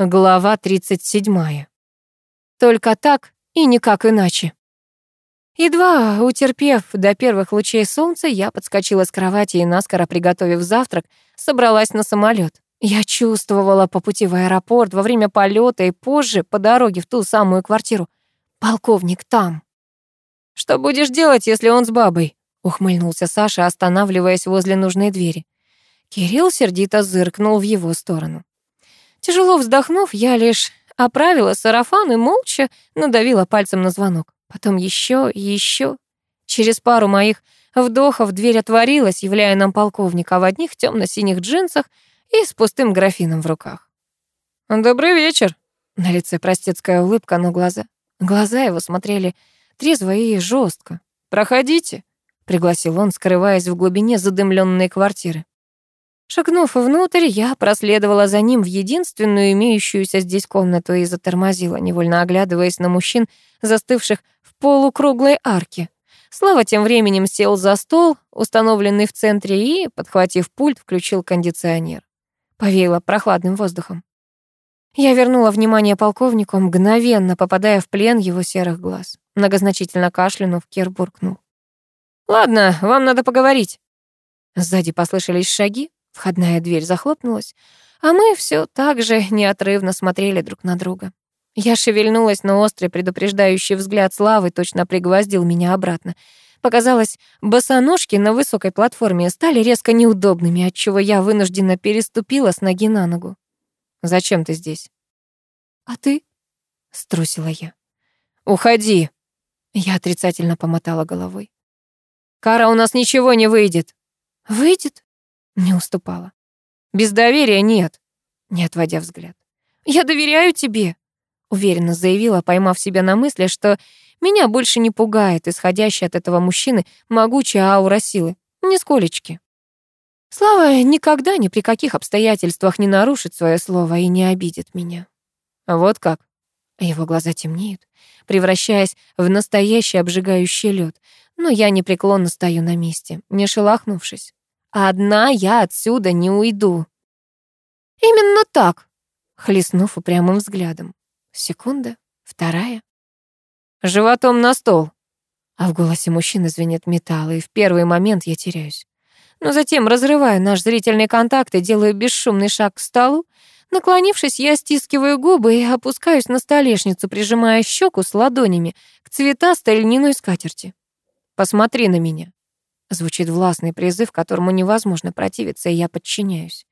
Глава 37. Только так и никак иначе. Едва утерпев до первых лучей солнца, я подскочила с кровати и, наскоро приготовив завтрак, собралась на самолет. Я чувствовала по пути в аэропорт, во время полета и позже по дороге в ту самую квартиру. Полковник там. «Что будешь делать, если он с бабой?» — ухмыльнулся Саша, останавливаясь возле нужной двери. Кирилл сердито зыркнул в его сторону. Тяжело вздохнув, я лишь оправила сарафан и молча надавила пальцем на звонок. Потом еще и еще. Через пару моих вдохов дверь отворилась, являя нам полковника в одних темно-синих джинсах и с пустым графином в руках. «Добрый вечер!» На лице простецкая улыбка, но глаза... Глаза его смотрели трезво и жестко. «Проходите», — пригласил он, скрываясь в глубине задымленной квартиры. Шагнув внутрь, я проследовала за ним в единственную имеющуюся здесь комнату и затормозила, невольно оглядываясь на мужчин, застывших в полукруглой арке. Слава тем временем сел за стол, установленный в центре, и, подхватив пульт, включил кондиционер. Повеяло прохладным воздухом. Я вернула внимание полковнику, мгновенно попадая в плен его серых глаз. Многозначительно кашлянув, Кир буркнул. «Ладно, вам надо поговорить». Сзади послышались шаги, Входная дверь захлопнулась, а мы все так же неотрывно смотрели друг на друга. Я шевельнулась, но острый предупреждающий взгляд Славы точно пригвоздил меня обратно. Показалось, босоножки на высокой платформе стали резко неудобными, отчего я вынужденно переступила с ноги на ногу. «Зачем ты здесь?» «А ты?» — струсила я. «Уходи!» Я отрицательно помотала головой. «Кара, у нас ничего не выйдет». «Выйдет?» Не уступала. Без доверия нет, не отводя взгляд. Я доверяю тебе, уверенно заявила, поймав себя на мысли, что меня больше не пугает исходящая от этого мужчины могучая аура силы. Нисколечки. Слава никогда ни при каких обстоятельствах не нарушит свое слово и не обидит меня. Вот как. Его глаза темнеют, превращаясь в настоящий обжигающий лед, но я непреклонно стою на месте, не шелохнувшись. Одна я отсюда не уйду. Именно так, хлестнув упрямым взглядом. Секунда, вторая. Животом на стол. А в голосе мужчины звенит металл, и в первый момент я теряюсь. Но затем разрываю наш зрительный контакт и делаю бесшумный шаг к столу. Наклонившись, я стискиваю губы и опускаюсь на столешницу, прижимая щеку с ладонями к цветастой льняной скатерти. «Посмотри на меня». Звучит властный призыв, которому невозможно противиться, и я подчиняюсь.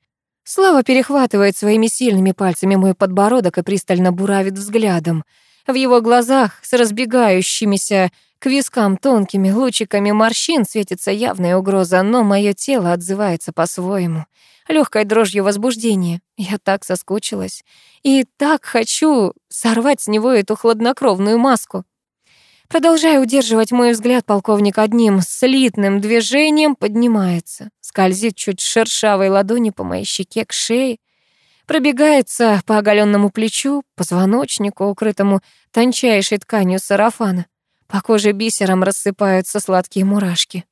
Слава перехватывает своими сильными пальцами мой подбородок и пристально буравит взглядом. В его глазах с разбегающимися к вискам тонкими лучиками морщин светится явная угроза, но мое тело отзывается по-своему. Легкой дрожью возбуждения. Я так соскучилась. И так хочу сорвать с него эту хладнокровную маску. Продолжая удерживать мой взгляд, полковник одним слитным движением поднимается, скользит чуть шершавой ладони по моей щеке к шее, пробегается по оголенному плечу, позвоночнику, укрытому тончайшей тканью сарафана. По коже бисером рассыпаются сладкие мурашки.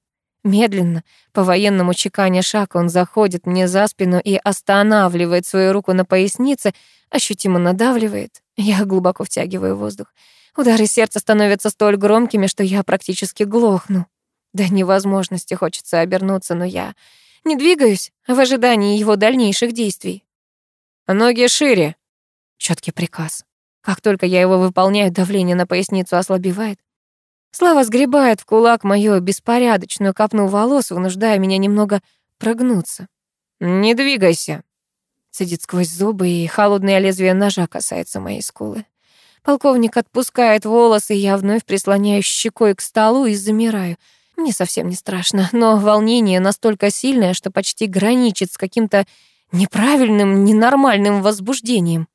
Медленно, по-военному чеканя шаг, он заходит мне за спину и останавливает свою руку на пояснице, ощутимо надавливает. Я глубоко втягиваю воздух. Удары сердца становятся столь громкими, что я практически глохну. До невозможности хочется обернуться, но я не двигаюсь в ожидании его дальнейших действий. «Ноги шире!» Четкий приказ. Как только я его выполняю, давление на поясницу ослабевает. Слава сгребает в кулак мою беспорядочную копну волос, вынуждая меня немного прогнуться. «Не двигайся!» Сидит сквозь зубы, и холодное лезвие ножа касается моей скулы. Полковник отпускает волосы, я вновь прислоняюсь щекой к столу и замираю. Мне совсем не страшно, но волнение настолько сильное, что почти граничит с каким-то неправильным, ненормальным возбуждением.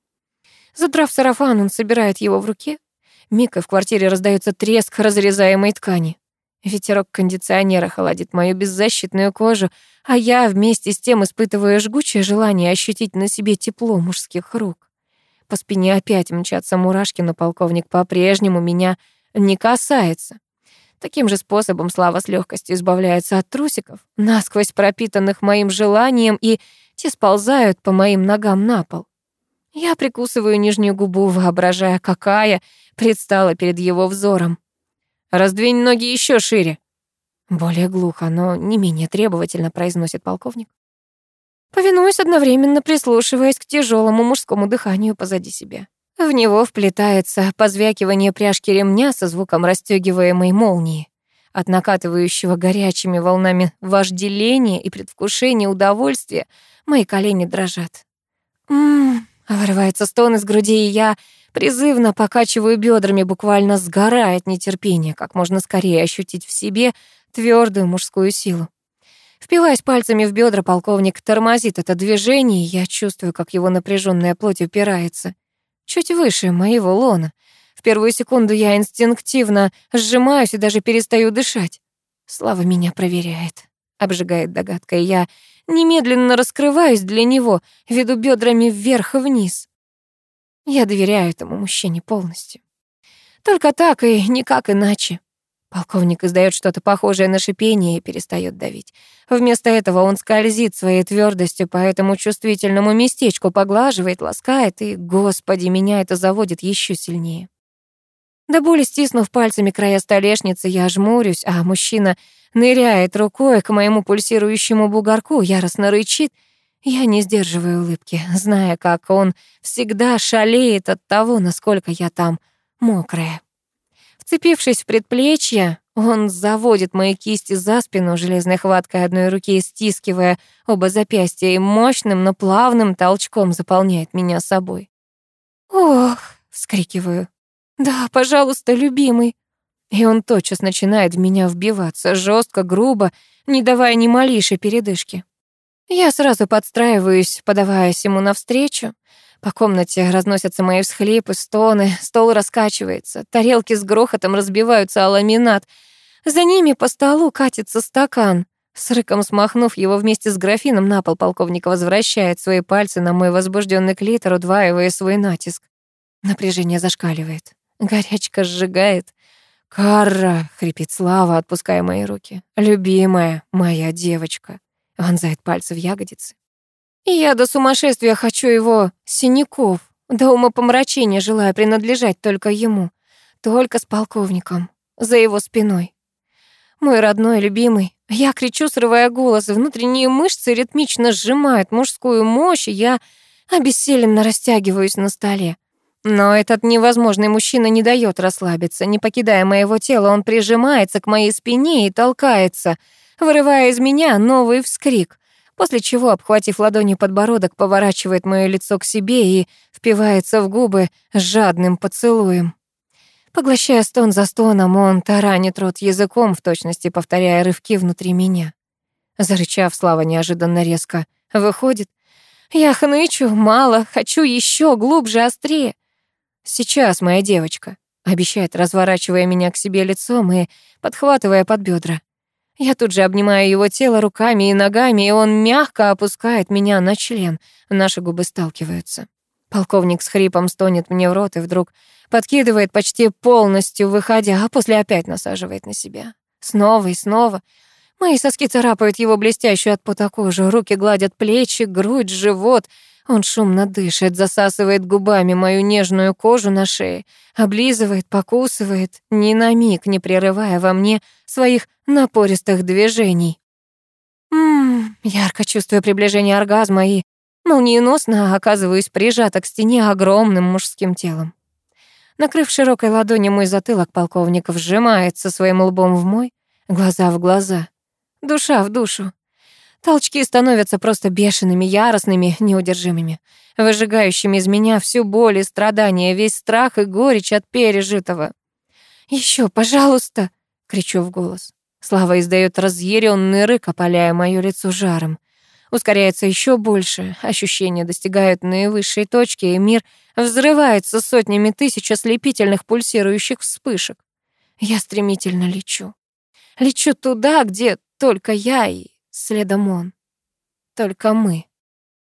Задрав сарафан, он собирает его в руке. Миг, в квартире раздается треск разрезаемой ткани. Ветерок кондиционера холодит мою беззащитную кожу, а я вместе с тем испытываю жгучее желание ощутить на себе тепло мужских рук. По спине опять мчатся мурашки, но полковник по-прежнему меня не касается. Таким же способом Слава с легкостью избавляется от трусиков, насквозь пропитанных моим желанием, и те сползают по моим ногам на пол. Я прикусываю нижнюю губу, воображая, какая предстала перед его взором. «Раздвинь ноги еще шире!» Более глухо, но не менее требовательно произносит полковник. Повинуюсь одновременно, прислушиваясь к тяжелому мужскому дыханию позади себя. В него вплетается позвякивание пряжки ремня со звуком расстёгиваемой молнии. От накатывающего горячими волнами вожделения и предвкушения удовольствия мои колени дрожат. Мм, вырывается стон из груди, и я призывно покачиваю бедрами, буквально сгорая от нетерпения, как можно скорее ощутить в себе твердую мужскую силу. Впиваясь пальцами в бедра, полковник тормозит это движение, и я чувствую, как его напряженная плоть упирается. Чуть выше моего лона. В первую секунду я инстинктивно сжимаюсь и даже перестаю дышать. Слава меня проверяет, обжигает догадкой. Я немедленно раскрываюсь для него, веду бедрами вверх и вниз. Я доверяю этому мужчине полностью. Только так и никак иначе. Полковник издает что-то похожее на шипение и перестает давить. Вместо этого он скользит своей твердостью по этому чувствительному местечку, поглаживает, ласкает, и, господи, меня это заводит еще сильнее. До боли стиснув пальцами края столешницы, я жмурюсь, а мужчина ныряет рукой к моему пульсирующему бугорку, яростно рычит. Я не сдерживаю улыбки, зная, как он всегда шалеет от того, насколько я там мокрая. Вцепившись в предплечье, он заводит мои кисти за спину, железной хваткой одной руки стискивая оба запястья и мощным, но плавным толчком заполняет меня собой. «Ох!» — вскрикиваю. «Да, пожалуйста, любимый!» И он тотчас начинает в меня вбиваться, жестко, грубо, не давая ни малейшей передышки. Я сразу подстраиваюсь, подаваясь ему навстречу. По комнате разносятся мои всхлипы, стоны, стол раскачивается, тарелки с грохотом разбиваются о ламинат. За ними по столу катится стакан. С рыком смахнув его вместе с графином на пол, полковник возвращает свои пальцы на мой возбужденный клитор, удваивая свой натиск. Напряжение зашкаливает. Горячка сжигает. «Карра!» — хрипит Слава, отпуская мои руки. «Любимая моя девочка!» Вонзает пальцы в ягодицы. И я до сумасшествия хочу его синяков, до умопомрачения желая принадлежать только ему, только с полковником, за его спиной. Мой родной, любимый, я кричу, срывая голос, внутренние мышцы ритмично сжимают мужскую мощь, и я обессиленно растягиваюсь на столе. Но этот невозможный мужчина не дает расслабиться. Не покидая моего тела, он прижимается к моей спине и толкается, вырывая из меня новый вскрик после чего, обхватив ладонью подбородок, поворачивает моё лицо к себе и впивается в губы жадным поцелуем. Поглощая стон за стоном, он таранит рот языком, в точности повторяя рывки внутри меня. Зарычав, Слава неожиданно резко выходит. Я хнычу, мало, хочу еще глубже, острее. Сейчас, моя девочка, обещает, разворачивая меня к себе лицом и подхватывая под бедра. Я тут же обнимаю его тело руками и ногами, и он мягко опускает меня на член. Наши губы сталкиваются. Полковник с хрипом стонет мне в рот и вдруг подкидывает почти полностью, выходя, а после опять насаживает на себя. Снова и снова. Мои соски царапают его блестящую от пота кожу, руки гладят плечи, грудь, живот — он шумно дышит, засасывает губами мою нежную кожу на шее, облизывает, покусывает, ни на миг не прерывая во мне своих напористых движений. Ммм, ярко чувствую приближение оргазма и молниеносно оказываюсь прижата к стене огромным мужским телом. Накрыв широкой ладонью мой затылок, полковник вжимается своим лбом в мой, глаза в глаза, душа в душу. Толчки становятся просто бешеными, яростными, неудержимыми, выжигающими из меня всю боль и страдания, весь страх и горечь от пережитого. Еще, пожалуйста!» — кричу в голос. Слава издает разъяренный рык, опаляя моё лицо жаром. Ускоряется еще больше, ощущения достигают наивысшей точки, и мир взрывается сотнями тысяч ослепительных пульсирующих вспышек. Я стремительно лечу. Лечу туда, где только я и Следом он. Только мы.